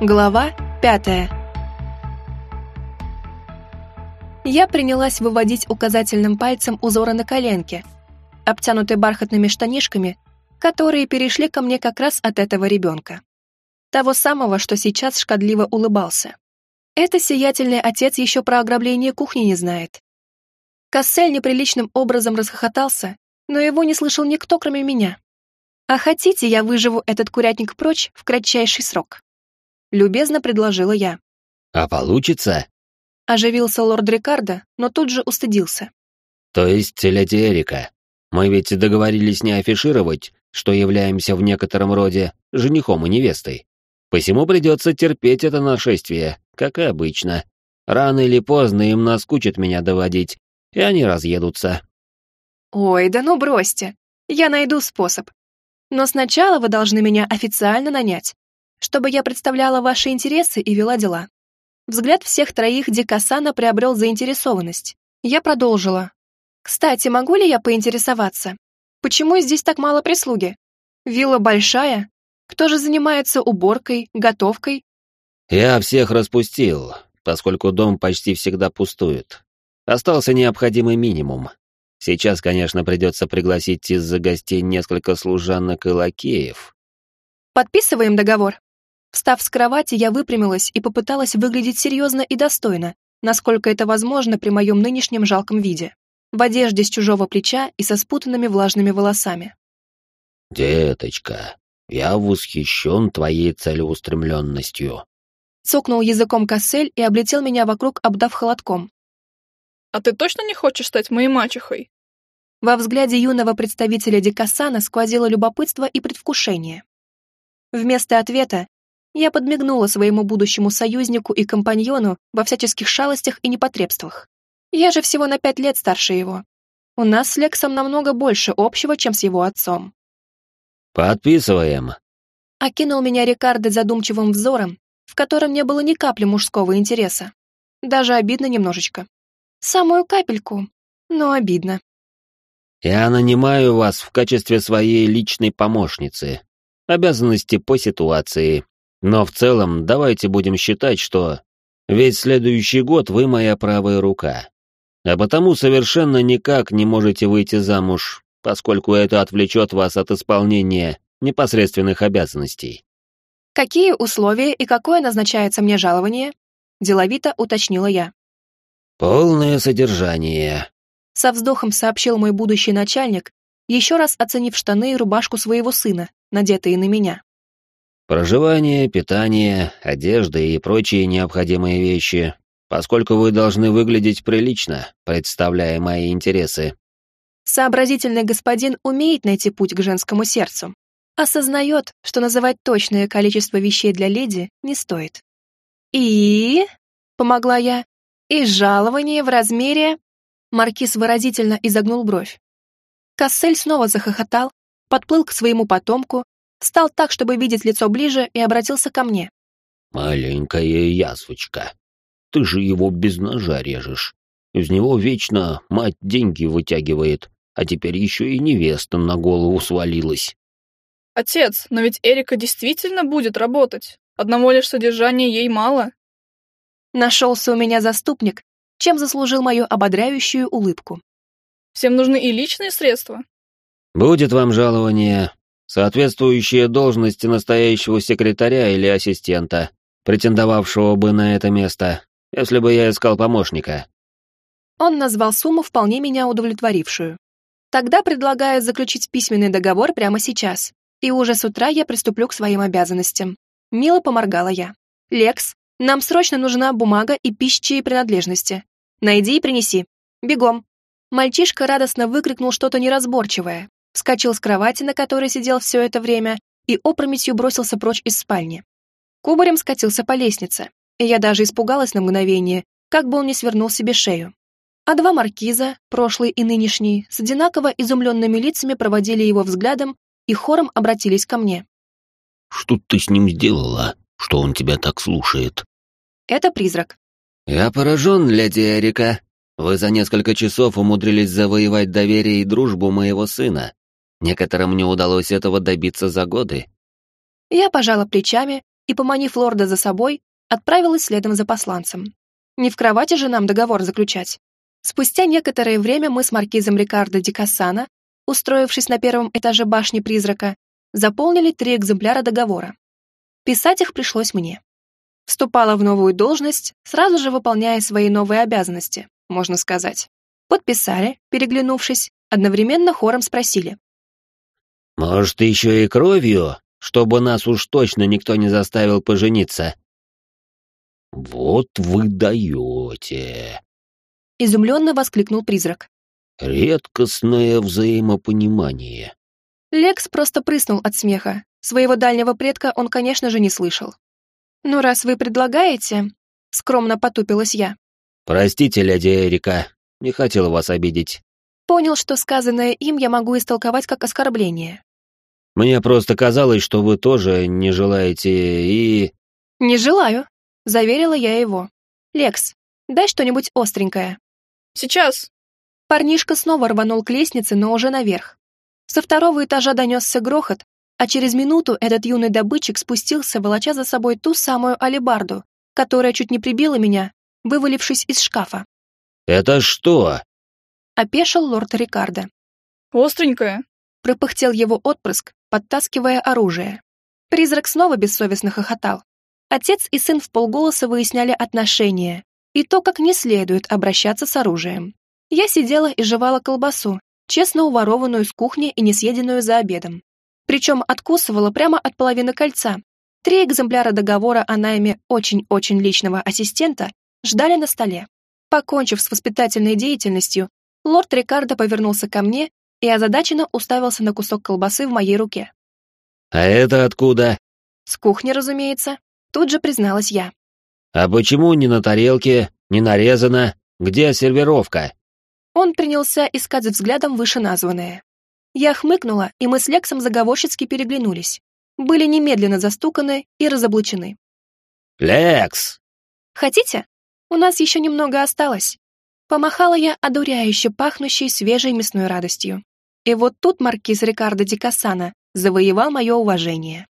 Глава пятая. Я принялась выводить указательным пальцем узоры на коленке, обтянутой бархатными штанишками, которые перешли ко мне как раз от этого ребенка. Того самого, что сейчас шкодливо улыбался. Это сиятельный отец еще про ограбление кухни не знает. Кассель неприличным образом расхохотался, но его не слышал никто, кроме меня. А хотите, я выживу этот курятник прочь в кратчайший срок? Любезно предложила я. «А получится?» Оживился лорд Рикардо, но тут же устыдился. «То есть, леди Эрика, мы ведь договорились не афишировать, что являемся в некотором роде женихом и невестой. Посему придется терпеть это нашествие, как и обычно. Рано или поздно им наскучит меня доводить, и они разъедутся». «Ой, да ну бросьте. Я найду способ. Но сначала вы должны меня официально нанять чтобы я представляла ваши интересы и вела дела. Взгляд всех троих Дикасана приобрел заинтересованность. Я продолжила. «Кстати, могу ли я поинтересоваться? Почему здесь так мало прислуги? Вилла большая. Кто же занимается уборкой, готовкой?» «Я всех распустил, поскольку дом почти всегда пустует. Остался необходимый минимум. Сейчас, конечно, придется пригласить из-за гостей несколько служанок и лакеев». «Подписываем договор?» Встав с кровати, я выпрямилась и попыталась выглядеть серьезно и достойно, насколько это возможно при моем нынешнем жалком виде. В одежде с чужого плеча и со спутанными влажными волосами. «Деточка, я восхищен твоей целеустремленностью», цокнул языком Кассель и облетел меня вокруг, обдав холодком. «А ты точно не хочешь стать моей мачехой?» Во взгляде юного представителя Дикасана сквозило любопытство и предвкушение. Вместо ответа я подмигнула своему будущему союзнику и компаньону во всяческих шалостях и непотребствах. Я же всего на пять лет старше его. У нас с Лексом намного больше общего, чем с его отцом. «Подписываем», — окинул меня Рикардо задумчивым взором, в котором не было ни капли мужского интереса. Даже обидно немножечко. Самую капельку, но обидно. «Я нанимаю вас в качестве своей личной помощницы. Обязанности по ситуации, но в целом давайте будем считать, что весь следующий год вы моя правая рука. А потому совершенно никак не можете выйти замуж, поскольку это отвлечет вас от исполнения непосредственных обязанностей. Какие условия и какое назначается мне жалование? Деловито уточнила я. Полное содержание. Со вздохом сообщил мой будущий начальник, еще раз оценив штаны и рубашку своего сына, надетые на меня. Проживание, питание, одежда и прочие необходимые вещи, поскольку вы должны выглядеть прилично, представляя мои интересы. Сообразительный господин умеет найти путь к женскому сердцу. Осознает, что называть точное количество вещей для леди не стоит. «И...» — помогла я. «И жалование в размере...» Маркиз выразительно изогнул бровь. Кассель снова захохотал, подплыл к своему потомку, Встал так, чтобы видеть лицо ближе, и обратился ко мне. «Маленькая язвочка, ты же его без ножа режешь. Из него вечно мать деньги вытягивает, а теперь еще и невеста на голову свалилась». «Отец, но ведь Эрика действительно будет работать. Одного лишь содержания ей мало». Нашелся у меня заступник, чем заслужил мою ободряющую улыбку. «Всем нужны и личные средства». «Будет вам жалование, соответствующие должности настоящего секретаря или ассистента, претендовавшего бы на это место, если бы я искал помощника. Он назвал сумму, вполне меня удовлетворившую. Тогда предлагаю заключить письменный договор прямо сейчас, и уже с утра я приступлю к своим обязанностям. Мило поморгала я. «Лекс, нам срочно нужна бумага и пищевые принадлежности. Найди и принеси. Бегом». Мальчишка радостно выкрикнул что-то неразборчивое, вскочил с кровати, на которой сидел все это время, и опрометью бросился прочь из спальни. Кубарем скатился по лестнице, и я даже испугалась на мгновение, как бы он не свернул себе шею. А два маркиза, прошлый и нынешний, с одинаково изумленными лицами проводили его взглядом и хором обратились ко мне. «Что ты с ним сделала, что он тебя так слушает?» «Это призрак». «Я поражен, леди Эрика. Вы за несколько часов умудрились завоевать доверие и дружбу моего сына. Некоторым не удалось этого добиться за годы. Я пожала плечами, и, поманив лорда за собой, отправилась следом за посланцем. Не в кровати же нам договор заключать. Спустя некоторое время мы с маркизом Рикардо Ди Кассана, устроившись на первом этаже башни призрака, заполнили три экземпляра договора. Писать их пришлось мне. Вступала в новую должность, сразу же выполняя свои новые обязанности, можно сказать. Подписали, переглянувшись, одновременно хором спросили. «Может, еще и кровью, чтобы нас уж точно никто не заставил пожениться?» «Вот вы даете!» Изумленно воскликнул призрак. «Редкостное взаимопонимание». Лекс просто прыснул от смеха. Своего дальнего предка он, конечно же, не слышал. «Ну, раз вы предлагаете...» — скромно потупилась я. «Простите, леди Эрика, не хотел вас обидеть». Понял, что сказанное им я могу истолковать как оскорбление. «Мне просто казалось, что вы тоже не желаете и...» «Не желаю», — заверила я его. «Лекс, дай что-нибудь остренькое». «Сейчас». Парнишка снова рванул к лестнице, но уже наверх. Со второго этажа донесся грохот, а через минуту этот юный добытчик спустился, волоча за собой ту самую алебарду, которая чуть не прибила меня, вывалившись из шкафа. «Это что?» — опешил лорд Рикардо. «Остренькое», — пропыхтел его отпрыск, подтаскивая оружие. Призрак снова бессовестно хохотал. Отец и сын в полголоса выясняли отношения и то, как не следует обращаться с оружием. Я сидела и жевала колбасу, честно уворованную с кухни и не съеденную за обедом. Причем откусывала прямо от половины кольца. Три экземпляра договора о найме очень-очень личного ассистента ждали на столе. Покончив с воспитательной деятельностью, лорд Рикардо повернулся ко мне и озадаченно уставился на кусок колбасы в моей руке. «А это откуда?» «С кухни, разумеется», — тут же призналась я. «А почему не на тарелке, не нарезано? Где сервировка?» Он принялся искать взглядом вышеназванное. Я хмыкнула, и мы с Лексом заговорщицки переглянулись. Были немедленно застуканы и разоблачены. «Лекс!» «Хотите? У нас еще немного осталось». Помахала я одуряюще пахнущей свежей мясной радостью. И вот тут маркиз Рикардо Ди Кассана завоевал мое уважение.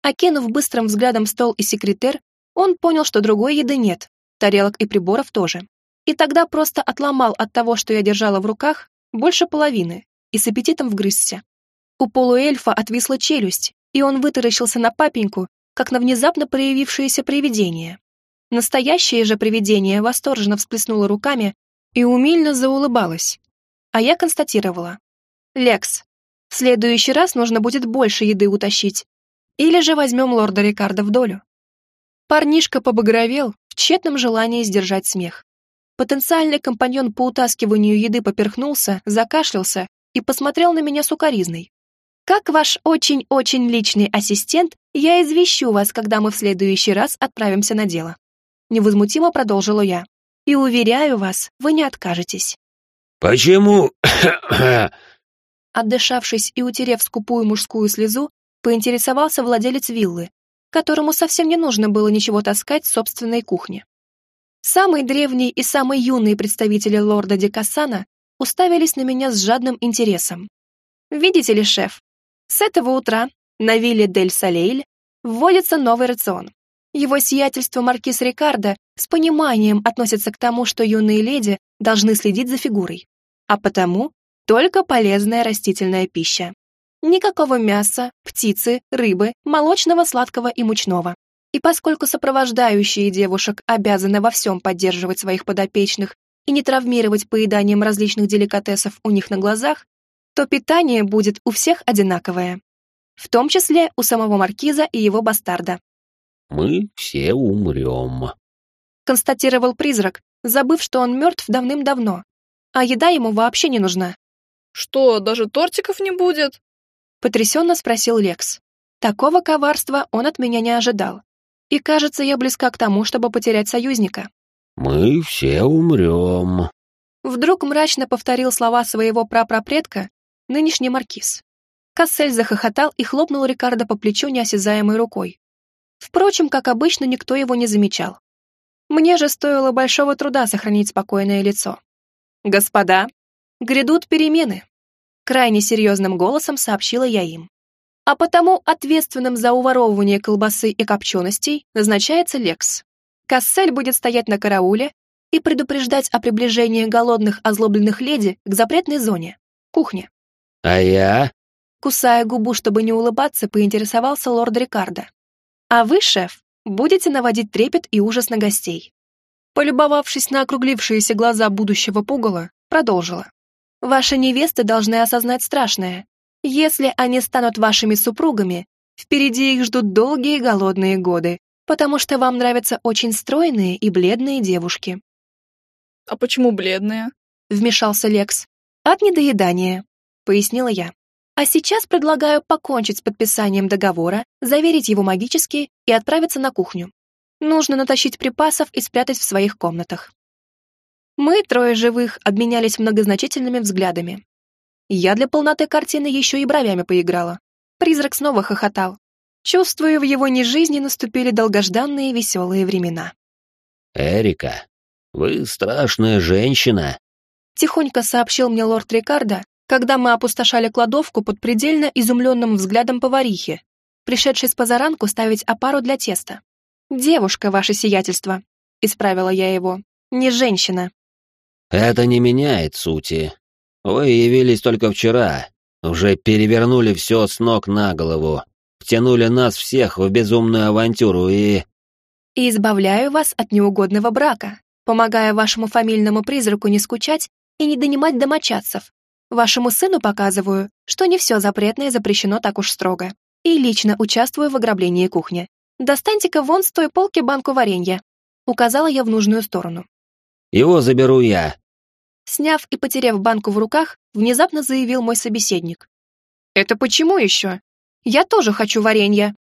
Окинув быстрым взглядом стол и секретарь, он понял, что другой еды нет, тарелок и приборов тоже. И тогда просто отломал от того, что я держала в руках, больше половины, и с аппетитом вгрызся. У полуэльфа отвисла челюсть, и он вытаращился на папеньку, как на внезапно проявившееся привидение. Настоящее же привидение восторженно всплеснуло руками и умильно заулыбалось. А я констатировала. «Лекс, в следующий раз нужно будет больше еды утащить. Или же возьмем лорда Рикардо в долю». Парнишка побагровел в тщетном желании сдержать смех. Потенциальный компаньон по утаскиванию еды поперхнулся, закашлялся и посмотрел на меня сукоризной. «Как ваш очень-очень личный ассистент, я извещу вас, когда мы в следующий раз отправимся на дело». Невозмутимо продолжила я. «И уверяю вас, вы не откажетесь». «Почему?» Отдышавшись и утерев скупую мужскую слезу, поинтересовался владелец виллы, которому совсем не нужно было ничего таскать с собственной кухни. Самые древние и самые юные представители лорда Декасана уставились на меня с жадным интересом. «Видите ли, шеф, с этого утра на вилле Дель Салейль вводится новый рацион. Его сиятельство маркиз Рикардо с пониманием относится к тому, что юные леди должны следить за фигурой. А потому только полезная растительная пища. Никакого мяса, птицы, рыбы, молочного, сладкого и мучного. И поскольку сопровождающие девушек обязаны во всем поддерживать своих подопечных и не травмировать поеданием различных деликатесов у них на глазах, то питание будет у всех одинаковое. В том числе у самого маркиза и его бастарда. «Мы все умрем», — констатировал призрак, забыв, что он мертв давным-давно, а еда ему вообще не нужна. «Что, даже тортиков не будет?» потрясенно спросил Лекс. Такого коварства он от меня не ожидал. И кажется, я близка к тому, чтобы потерять союзника. «Мы все умрем», — вдруг мрачно повторил слова своего прапрапредка, нынешний маркиз. Кассель захохотал и хлопнул Рикардо по плечу неосязаемой рукой. Впрочем, как обычно, никто его не замечал. Мне же стоило большого труда сохранить спокойное лицо. «Господа, грядут перемены», крайне серьезным голосом сообщила я им. А потому ответственным за уворовывание колбасы и копченостей назначается Лекс. Кассель будет стоять на карауле и предупреждать о приближении голодных озлобленных леди к запретной зоне — кухне. «А я?» Кусая губу, чтобы не улыбаться, поинтересовался лорд Рикардо. «А вы, шеф, будете наводить трепет и ужас на гостей». Полюбовавшись на округлившиеся глаза будущего пугала, продолжила. «Ваши невесты должны осознать страшное. Если они станут вашими супругами, впереди их ждут долгие голодные годы, потому что вам нравятся очень стройные и бледные девушки». «А почему бледные?» — вмешался Лекс. «От недоедания», — пояснила я. «А сейчас предлагаю покончить с подписанием договора, заверить его магически и отправиться на кухню. Нужно натащить припасов и спрятать в своих комнатах». Мы, трое живых, обменялись многозначительными взглядами. Я для полноты картины еще и бровями поиграла. Призрак снова хохотал. Чувствую, в его нежизни наступили долгожданные веселые времена. «Эрика, вы страшная женщина», — тихонько сообщил мне лорд Рикардо, когда мы опустошали кладовку под предельно изумленным взглядом поварихи, пришедшей с позаранку ставить опару для теста. «Девушка, ваше сиятельство», — исправила я его, — «не женщина». «Это не меняет сути. Вы явились только вчера, уже перевернули все с ног на голову, втянули нас всех в безумную авантюру и...» «И избавляю вас от неугодного брака, помогая вашему фамильному призраку не скучать и не донимать домочадцев. Вашему сыну показываю, что не все запретное запрещено так уж строго. И лично участвую в ограблении кухни. Достаньте-ка вон с той полки банку варенья. Указала я в нужную сторону. Его заберу я. Сняв и потеряв банку в руках, внезапно заявил мой собеседник. «Это почему еще? Я тоже хочу варенья!»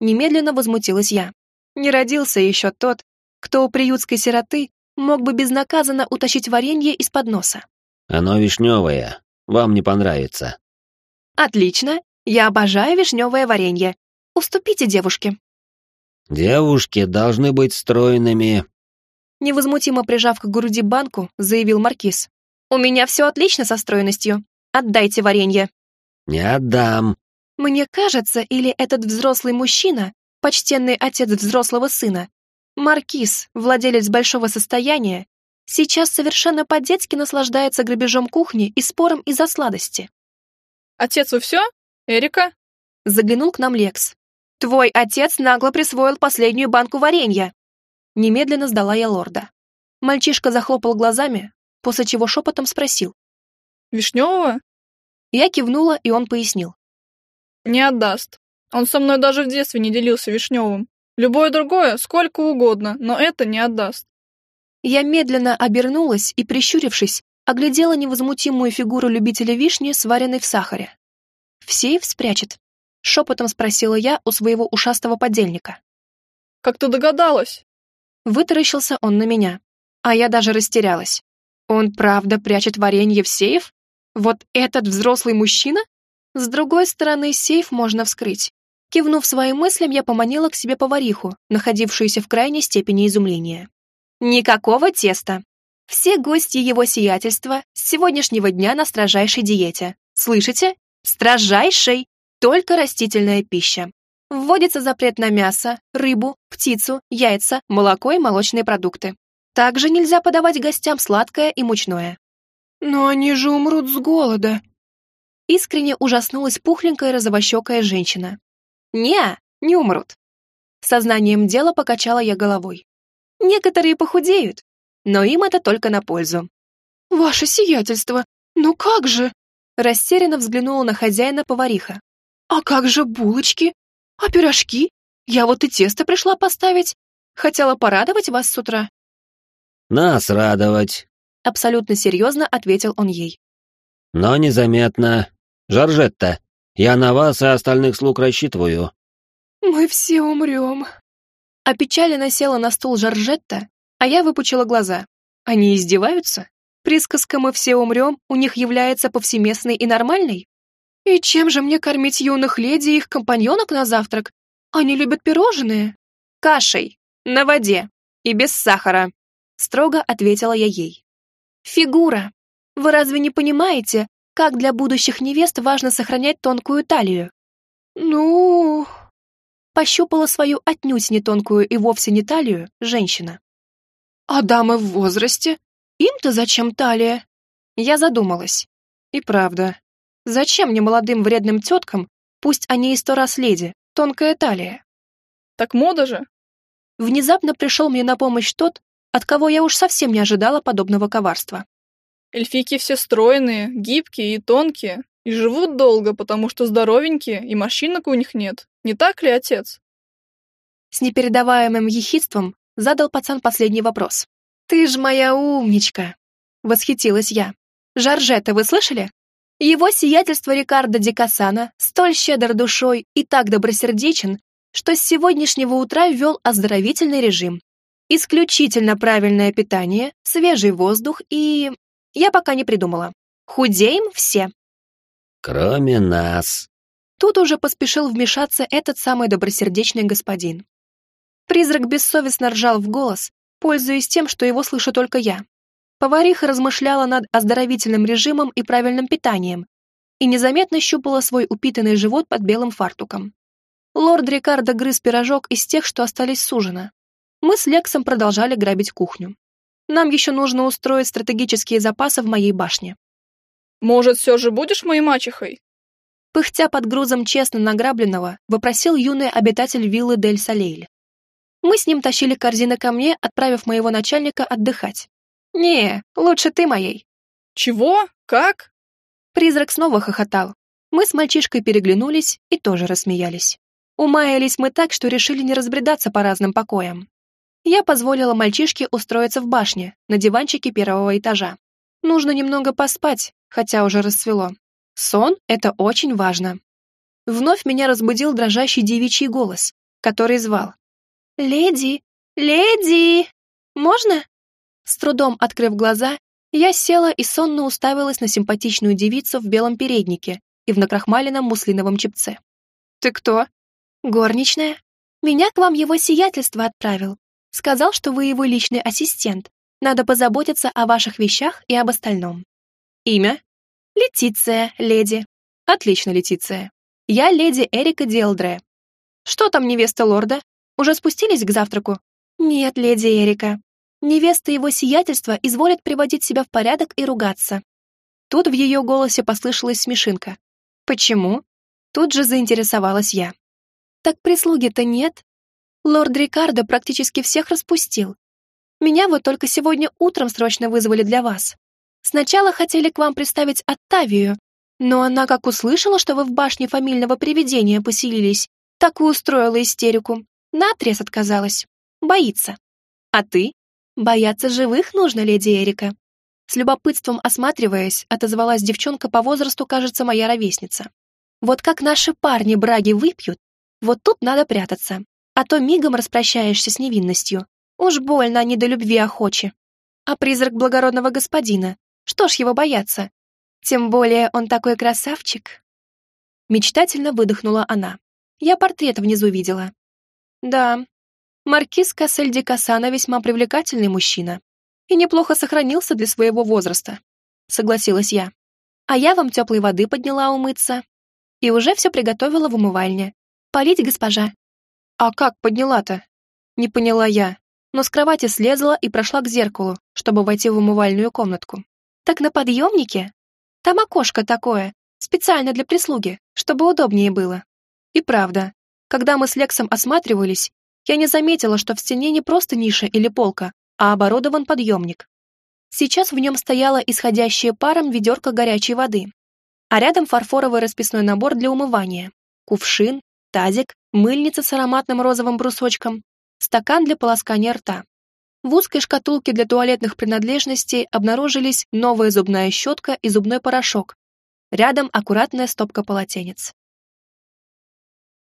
Немедленно возмутилась я. Не родился еще тот, кто у приютской сироты мог бы безнаказанно утащить варенье из-под носа. «Оно вишневое. Вам не понравится». «Отлично. Я обожаю вишневое варенье. Уступите девушке». «Девушки должны быть стройными». Невозмутимо прижав к груди банку, заявил Маркиз. «У меня все отлично со стройностью. Отдайте варенье». «Не отдам». Мне кажется, или этот взрослый мужчина, почтенный отец взрослого сына, Маркиз, владелец большого состояния, сейчас совершенно по-детски наслаждается грабежом кухни и спором из-за сладости. «Отец, вы все? Эрика?» Заглянул к нам Лекс. «Твой отец нагло присвоил последнюю банку варенья!» Немедленно сдала я лорда. Мальчишка захлопал глазами, после чего шепотом спросил. «Вишневого?» Я кивнула, и он пояснил. «Не отдаст. Он со мной даже в детстве не делился вишневым. Любое другое, сколько угодно, но это не отдаст. Я медленно обернулась и, прищурившись, оглядела невозмутимую фигуру любителя вишни, сваренной в сахаре. «В сейф спрячет?» — шепотом спросила я у своего ушастого подельника. «Как ты догадалась?» Вытаращился он на меня, а я даже растерялась. Он правда прячет варенье в сейф? Вот этот взрослый мужчина? С другой стороны, сейф можно вскрыть. Кивнув своим мыслям, я поманила к себе повариху, находившуюся в крайней степени изумления. Никакого теста. Все гости его сиятельства с сегодняшнего дня на строжайшей диете. Слышите? Строжайшей! Только растительная пища. Вводится запрет на мясо, рыбу, птицу, яйца, молоко и молочные продукты. Также нельзя подавать гостям сладкое и мучное. «Но они же умрут с голода!» Искренне ужаснулась пухленькая розовощекая женщина, не, не умрут. Сознанием дела покачала я головой. Некоторые похудеют, но им это только на пользу. «Ваше сиятельство, ну как же?» Растерянно взглянула на хозяина повариха. «А как же булочки? А пирожки? Я вот и тесто пришла поставить. Хотела порадовать вас с утра». «Нас радовать», — абсолютно серьезно ответил он ей. «Но незаметно. Жоржетта, я на вас и остальных слуг рассчитываю». «Мы все умрем». Опечаленно села на стул Жоржетта, а я выпучила глаза. Они издеваются? Присказка «мы все умрем» у них является повсеместной и нормальной? И чем же мне кормить юных леди и их компаньонок на завтрак? Они любят пирожные. Кашей, на воде и без сахара, строго ответила я ей. Фигура. Вы разве не понимаете, как для будущих невест важно сохранять тонкую талию. Ну... Пощупала свою отнюдь не тонкую и вовсе не талию женщина. А дамы в возрасте? Им-то зачем талия? Я задумалась. И правда, зачем мне молодым вредным теткам, пусть они и сто раз леди, тонкая талия? Так мода же. Внезапно пришел мне на помощь тот, от кого я уж совсем не ожидала подобного коварства. Эльфийки все стройные, гибкие и тонкие, и живут долго, потому что здоровенькие, и морщинок у них нет. Не так ли, отец? С непередаваемым ехидством задал пацан последний вопрос. «Ты ж моя умничка!» — восхитилась я. «Жоржета, вы слышали? Его сиятельство Рикардо Дикасана столь щедр душой и так добросердечен, что с сегодняшнего утра ввел оздоровительный режим. Исключительно правильное питание, свежий воздух и... Я пока не придумала. Худеем все. Кроме нас. Тут уже поспешил вмешаться этот самый добросердечный господин. Призрак бессовестно ржал в голос, пользуясь тем, что его слышу только я. Повариха размышляла над оздоровительным режимом и правильным питанием и незаметно щупала свой упитанный живот под белым фартуком. Лорд Рикардо грыз пирожок из тех, что остались с ужина. Мы с Лексом продолжали грабить кухню. Нам еще нужно устроить стратегические запасы в моей башне. «Может, все же будешь моей мачехой?» Пыхтя под грузом честно награбленного, вопросил юный обитатель виллы Дель Салейль. Мы с ним тащили корзины ко мне, отправив моего начальника отдыхать. «Не, лучше ты моей». «Чего? Как?» Призрак снова хохотал. Мы с мальчишкой переглянулись и тоже рассмеялись. Умаялись мы так, что решили не разбредаться по разным покоям я позволила мальчишке устроиться в башне, на диванчике первого этажа. Нужно немного поспать, хотя уже расцвело. Сон — это очень важно. Вновь меня разбудил дрожащий девичий голос, который звал. «Леди! Леди! Можно?» С трудом открыв глаза, я села и сонно уставилась на симпатичную девицу в белом переднике и в накрахмаленном муслиновом чепце. «Ты кто?» «Горничная. Меня к вам его сиятельство отправил. Сказал, что вы его личный ассистент. Надо позаботиться о ваших вещах и об остальном. Имя? Летиция, леди. Отлично, Летиция. Я леди Эрика Делдре. Что там невеста лорда? Уже спустились к завтраку? Нет, леди Эрика. Невеста его сиятельства изволит приводить себя в порядок и ругаться. Тут в ее голосе послышалась смешинка. Почему? Тут же заинтересовалась я. Так прислуги-то нет, Лорд Рикардо практически всех распустил. Меня вот только сегодня утром срочно вызвали для вас. Сначала хотели к вам представить Оттавию, но она как услышала, что вы в башне фамильного привидения поселились, так и устроила истерику. Наотрез отказалась. Боится. А ты? Бояться живых нужно, леди Эрика. С любопытством осматриваясь, отозвалась девчонка по возрасту, кажется, моя ровесница. Вот как наши парни браги выпьют, вот тут надо прятаться а то мигом распрощаешься с невинностью. Уж больно они до любви охочи. А призрак благородного господина, что ж его бояться? Тем более он такой красавчик. Мечтательно выдохнула она. Я портрет внизу видела. Да, маркиз Кассель де Касана весьма привлекательный мужчина и неплохо сохранился для своего возраста, согласилась я. А я вам теплой воды подняла умыться и уже все приготовила в умывальне. Полить, госпожа. «А как подняла-то?» Не поняла я, но с кровати слезла и прошла к зеркалу, чтобы войти в умывальную комнатку. «Так на подъемнике? Там окошко такое, специально для прислуги, чтобы удобнее было». И правда, когда мы с Лексом осматривались, я не заметила, что в стене не просто ниша или полка, а оборудован подъемник. Сейчас в нем стояла исходящая паром ведерко горячей воды, а рядом фарфоровый расписной набор для умывания, кувшин, тазик, мыльница с ароматным розовым брусочком, стакан для полоскания рта. В узкой шкатулке для туалетных принадлежностей обнаружились новая зубная щетка и зубной порошок. Рядом аккуратная стопка полотенец.